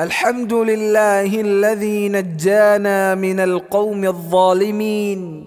الحمد لله الذي نجانا من القوم الظالمين.